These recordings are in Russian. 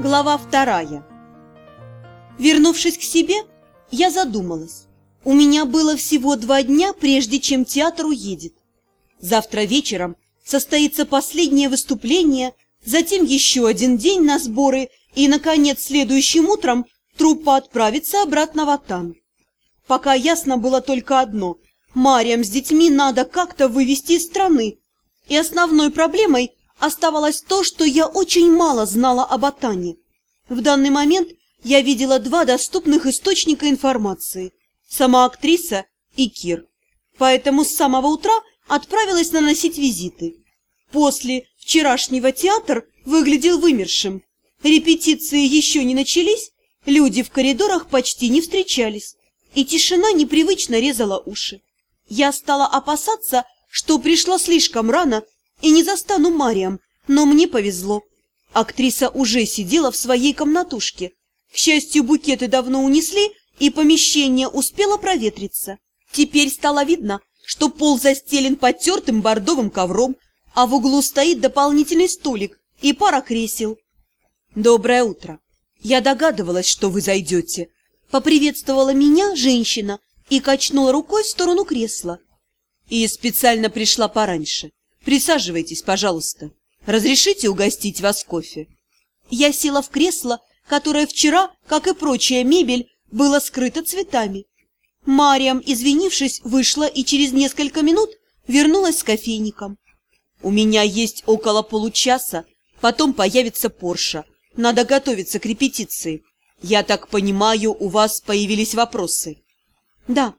Глава вторая. Вернувшись к себе, я задумалась. У меня было всего два дня, прежде чем театр уедет. Завтра вечером состоится последнее выступление, затем еще один день на сборы, и, наконец, следующим утром труппа отправится обратно в Атан. Пока ясно было только одно – Мариям с детьми надо как-то вывести из страны. И основной проблемой оставалось то, что я очень мало знала об Атане. В данный момент я видела два доступных источника информации – сама актриса и Кир. Поэтому с самого утра отправилась наносить визиты. После вчерашнего театр выглядел вымершим. Репетиции еще не начались, люди в коридорах почти не встречались, и тишина непривычно резала уши. Я стала опасаться, что пришла слишком рано и не застану Мариам, но мне повезло. Актриса уже сидела в своей комнатушке. К счастью, букеты давно унесли, и помещение успело проветриться. Теперь стало видно, что пол застелен потертым бордовым ковром, а в углу стоит дополнительный столик и пара кресел. «Доброе утро. Я догадывалась, что вы зайдете». Поприветствовала меня женщина и качнула рукой в сторону кресла. И специально пришла пораньше. Присаживайтесь, пожалуйста. Разрешите угостить вас кофе? Я села в кресло, которое вчера, как и прочая мебель, было скрыто цветами. Мариам, извинившись, вышла и через несколько минут вернулась с кофейником. «У меня есть около получаса, потом появится Порша. Надо готовиться к репетиции. Я так понимаю, у вас появились вопросы?» «Да,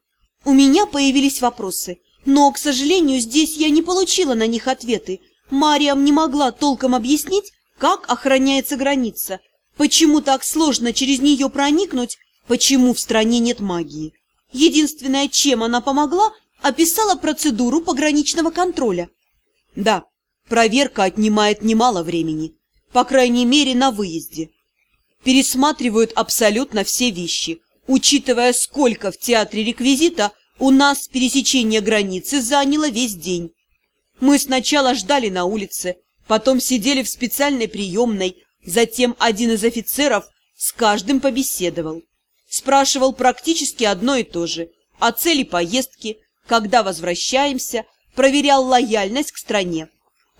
у меня появились вопросы, но, к сожалению, здесь я не получила на них ответы. Мариам не могла толком объяснить, как охраняется граница, почему так сложно через нее проникнуть, почему в стране нет магии. Единственное, чем она помогла, описала процедуру пограничного контроля. Да, проверка отнимает немало времени, по крайней мере на выезде. Пересматривают абсолютно все вещи, учитывая, сколько в театре реквизита, у нас пересечение границы заняло весь день. Мы сначала ждали на улице, потом сидели в специальной приемной, затем один из офицеров с каждым побеседовал. Спрашивал практически одно и то же о цели поездки, когда возвращаемся, проверял лояльность к стране.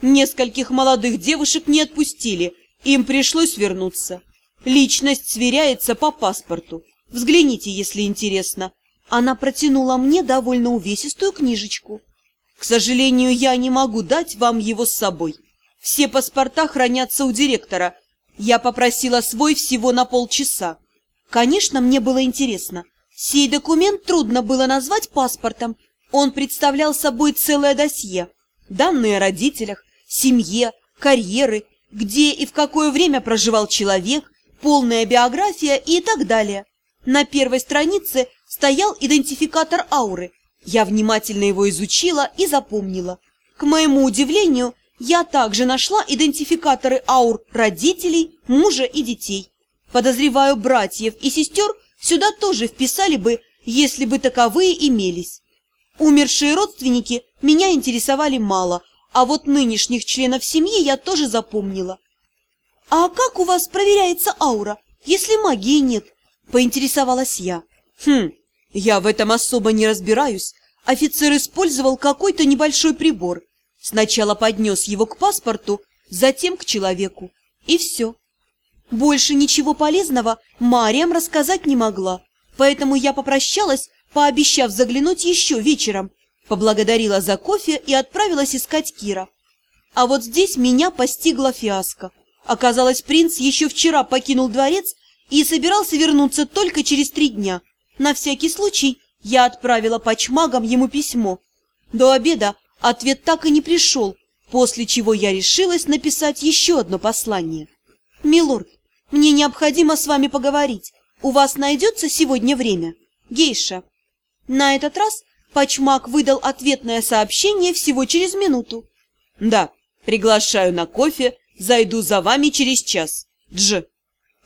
Нескольких молодых девушек не отпустили, им пришлось вернуться. Личность сверяется по паспорту. Взгляните, если интересно. Она протянула мне довольно увесистую книжечку. К сожалению, я не могу дать вам его с собой. Все паспорта хранятся у директора. Я попросила свой всего на полчаса. Конечно, мне было интересно. Сей документ трудно было назвать паспортом. Он представлял собой целое досье. Данные о родителях, семье, карьеры, где и в какое время проживал человек, полная биография и так далее. На первой странице стоял идентификатор ауры. Я внимательно его изучила и запомнила. К моему удивлению, я также нашла идентификаторы аур родителей, мужа и детей. Подозреваю, братьев и сестер сюда тоже вписали бы, если бы таковые имелись. Умершие родственники меня интересовали мало, а вот нынешних членов семьи я тоже запомнила. «А как у вас проверяется аура, если магии нет?» – поинтересовалась я. «Хм, я в этом особо не разбираюсь. Офицер использовал какой-то небольшой прибор. Сначала поднес его к паспорту, затем к человеку. И все. Больше ничего полезного Мариам рассказать не могла, поэтому я попрощалась, пообещав заглянуть еще вечером, поблагодарила за кофе и отправилась искать Кира. А вот здесь меня постигла фиаско. Оказалось, принц еще вчера покинул дворец и собирался вернуться только через три дня. На всякий случай я отправила почмагам ему письмо. До обеда ответ так и не пришел, после чего я решилась написать еще одно послание. «Милорд, мне необходимо с вами поговорить. У вас найдется сегодня время? Гейша». На этот раз Пачмак выдал ответное сообщение всего через минуту. «Да, приглашаю на кофе, зайду за вами через час. Дж».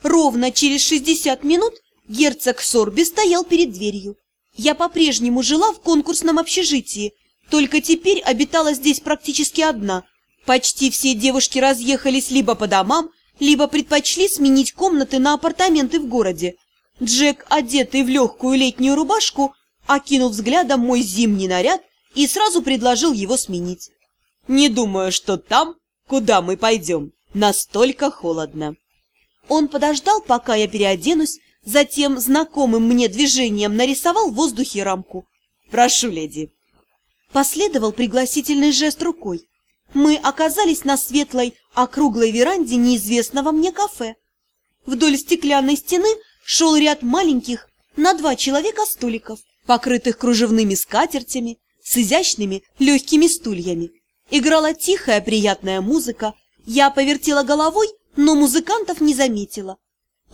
Ровно через шестьдесят минут герцог Сорби стоял перед дверью. Я по-прежнему жила в конкурсном общежитии, только теперь обитала здесь практически одна. Почти все девушки разъехались либо по домам, либо предпочли сменить комнаты на апартаменты в городе. Джек, одетый в легкую летнюю рубашку, окинул взглядом мой зимний наряд и сразу предложил его сменить. «Не думаю, что там, куда мы пойдем, настолько холодно». Он подождал, пока я переоденусь, затем знакомым мне движением нарисовал в воздухе рамку. «Прошу, леди». Последовал пригласительный жест рукой. Мы оказались на светлой, округлой веранде неизвестного мне кафе. Вдоль стеклянной стены шел ряд маленьких на два человека столиков, покрытых кружевными скатертями, с изящными легкими стульями. Играла тихая приятная музыка. Я повертела головой, но музыкантов не заметила.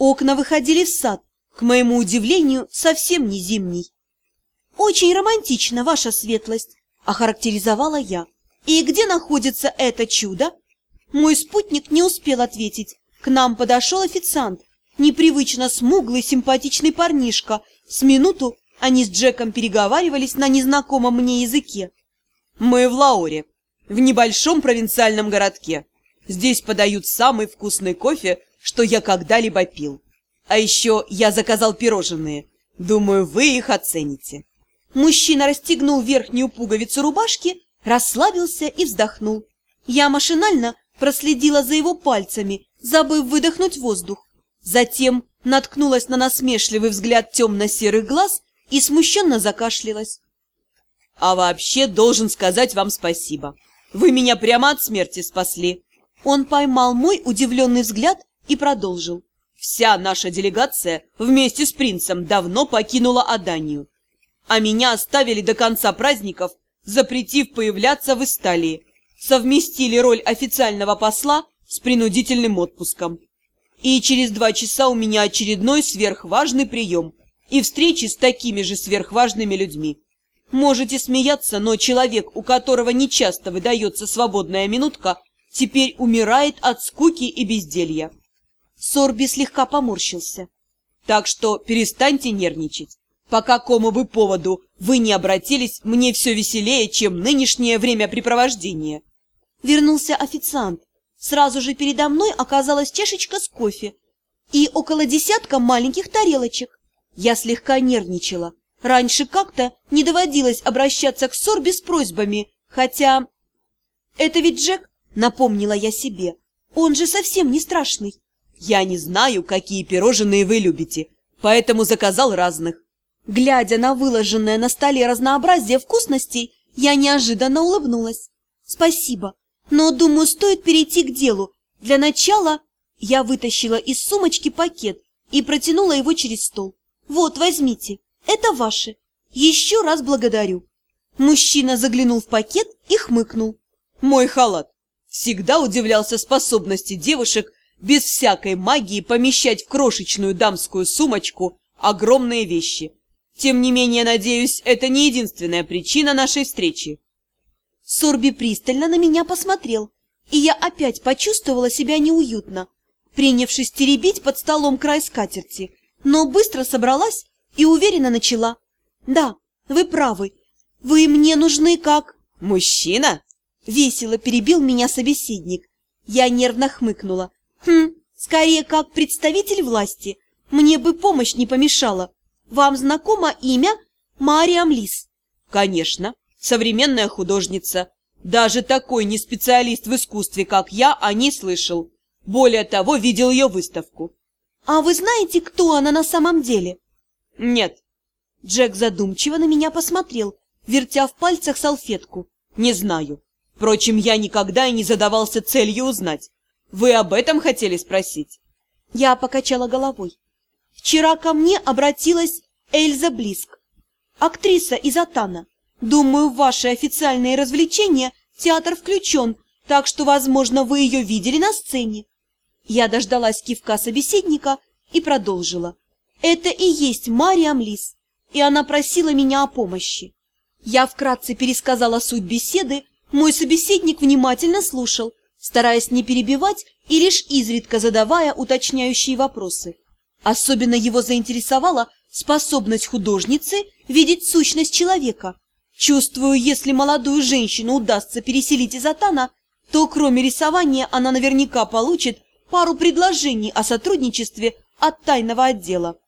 Окна выходили в сад, к моему удивлению, совсем не зимний. «Очень романтично, ваша светлость», — охарактеризовала я. «И где находится это чудо?» Мой спутник не успел ответить. К нам подошел официант, непривычно смуглый, симпатичный парнишка. С минуту они с Джеком переговаривались на незнакомом мне языке. «Мы в Лауре, в небольшом провинциальном городке. Здесь подают самый вкусный кофе, что я когда-либо пил. А еще я заказал пирожные. Думаю, вы их оцените». Мужчина расстегнул верхнюю пуговицу рубашки, расслабился и вздохнул. Я машинально проследила за его пальцами, забыв выдохнуть воздух. Затем наткнулась на насмешливый взгляд темно-серых глаз и смущенно закашлялась. «А вообще должен сказать вам спасибо. Вы меня прямо от смерти спасли». Он поймал мой удивленный взгляд и продолжил. «Вся наша делегация вместе с принцем давно покинула Аданию а меня оставили до конца праздников, запретив появляться в Исталии. Совместили роль официального посла с принудительным отпуском. И через два часа у меня очередной сверхважный прием и встречи с такими же сверхважными людьми. Можете смеяться, но человек, у которого нечасто выдается свободная минутка, теперь умирает от скуки и безделья. Сорби слегка поморщился. Так что перестаньте нервничать. По какому бы поводу вы не обратились, мне все веселее, чем нынешнее времяпрепровождение. Вернулся официант. Сразу же передо мной оказалась чашечка с кофе и около десятка маленьких тарелочек. Я слегка нервничала. Раньше как-то не доводилось обращаться к Сорби с просьбами, хотя... Это ведь Джек, напомнила я себе. Он же совсем не страшный. Я не знаю, какие пирожные вы любите, поэтому заказал разных. Глядя на выложенное на столе разнообразие вкусностей, я неожиданно улыбнулась. «Спасибо, но, думаю, стоит перейти к делу. Для начала я вытащила из сумочки пакет и протянула его через стол. Вот, возьмите, это ваше. Еще раз благодарю». Мужчина заглянул в пакет и хмыкнул. «Мой халат. Всегда удивлялся способности девушек без всякой магии помещать в крошечную дамскую сумочку огромные вещи. Тем не менее, надеюсь, это не единственная причина нашей встречи. Сорби пристально на меня посмотрел, и я опять почувствовала себя неуютно, принявшись теребить под столом край скатерти, но быстро собралась и уверенно начала. «Да, вы правы. Вы мне нужны как...» «Мужчина?» — весело перебил меня собеседник. Я нервно хмыкнула. «Хм, скорее как представитель власти. Мне бы помощь не помешала». Вам знакомо имя Мариам Лис? Конечно, современная художница. Даже такой не специалист в искусстве, как я, о ней слышал. Более того, видел ее выставку. А вы знаете, кто она на самом деле? Нет. Джек задумчиво на меня посмотрел, вертя в пальцах салфетку. Не знаю. Впрочем, я никогда и не задавался целью узнать. Вы об этом хотели спросить? Я покачала головой. Вчера ко мне обратилась Эльза Блиск, актриса из Атана. Думаю, в ваши официальные развлечения театр включен, так что, возможно, вы ее видели на сцене. Я дождалась кивка собеседника и продолжила. Это и есть Мариам Лис, и она просила меня о помощи. Я вкратце пересказала суть беседы, мой собеседник внимательно слушал, стараясь не перебивать и лишь изредка задавая уточняющие вопросы. Особенно его заинтересовала способность художницы видеть сущность человека. Чувствую, если молодую женщину удастся переселить из Атана, то кроме рисования она наверняка получит пару предложений о сотрудничестве от тайного отдела.